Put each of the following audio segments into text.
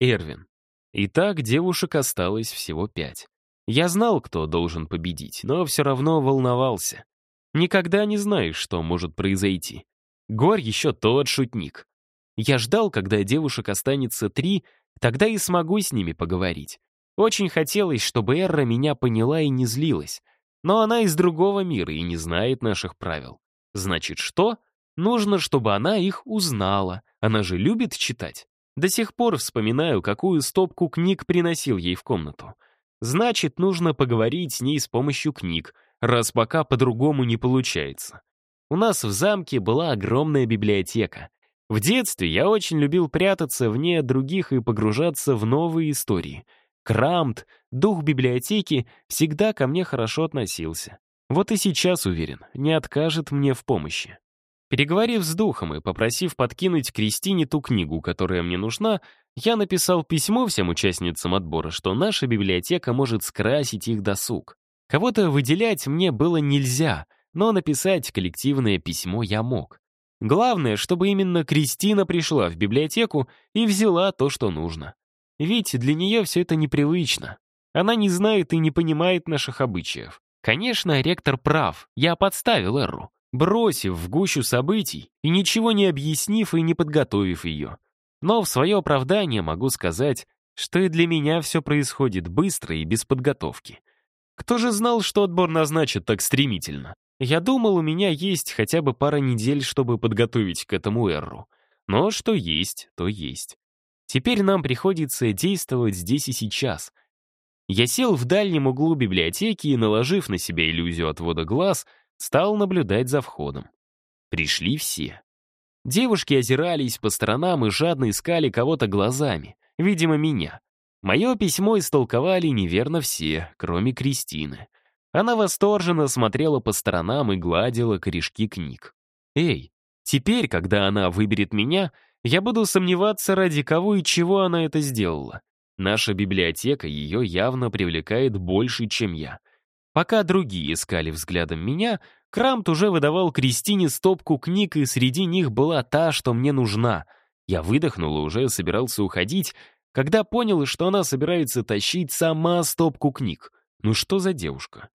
Эрвин. Итак, девушек осталось всего пять. Я знал, кто должен победить, но все равно волновался. Никогда не знаешь, что может произойти. Гор еще тот шутник. Я ждал, когда девушек останется три, тогда и смогу с ними поговорить. Очень хотелось, чтобы Эрра меня поняла и не злилась. Но она из другого мира и не знает наших правил. Значит, что? Нужно, чтобы она их узнала. Она же любит читать. До сих пор вспоминаю, какую стопку книг приносил ей в комнату. Значит, нужно поговорить с ней с помощью книг, раз пока по-другому не получается. У нас в замке была огромная библиотека. В детстве я очень любил прятаться вне других и погружаться в новые истории. Крамт, дух библиотеки, всегда ко мне хорошо относился. Вот и сейчас уверен, не откажет мне в помощи. Переговорив с духом и попросив подкинуть Кристине ту книгу, которая мне нужна, я написал письмо всем участницам отбора, что наша библиотека может скрасить их досуг. Кого-то выделять мне было нельзя, но написать коллективное письмо я мог. Главное, чтобы именно Кристина пришла в библиотеку и взяла то, что нужно. Ведь для нее все это непривычно. Она не знает и не понимает наших обычаев. Конечно, ректор прав, я подставил Эрру бросив в гущу событий и ничего не объяснив и не подготовив ее. Но в свое оправдание могу сказать, что и для меня все происходит быстро и без подготовки. Кто же знал, что отбор назначат так стремительно? Я думал, у меня есть хотя бы пара недель, чтобы подготовить к этому эру. Но что есть, то есть. Теперь нам приходится действовать здесь и сейчас. Я сел в дальнем углу библиотеки и, наложив на себя иллюзию отвода глаз, Стал наблюдать за входом. Пришли все. Девушки озирались по сторонам и жадно искали кого-то глазами, видимо, меня. Мое письмо истолковали неверно все, кроме Кристины. Она восторженно смотрела по сторонам и гладила корешки книг. «Эй, теперь, когда она выберет меня, я буду сомневаться, ради кого и чего она это сделала. Наша библиотека ее явно привлекает больше, чем я. Пока другие искали взглядом меня, Крамт уже выдавал Кристине стопку книг, и среди них была та, что мне нужна. Я выдохнул и уже собирался уходить, когда понял, что она собирается тащить сама стопку книг. Ну что за девушка?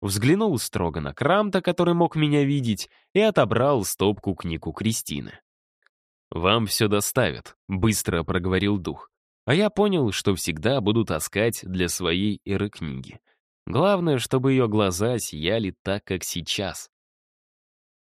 Взглянул строго на Крамта, который мог меня видеть, и отобрал стопку книг у Кристины. «Вам все доставят», — быстро проговорил дух. А я понял, что всегда буду таскать для своей эры книги. Главное, чтобы ее глаза сияли так, как сейчас.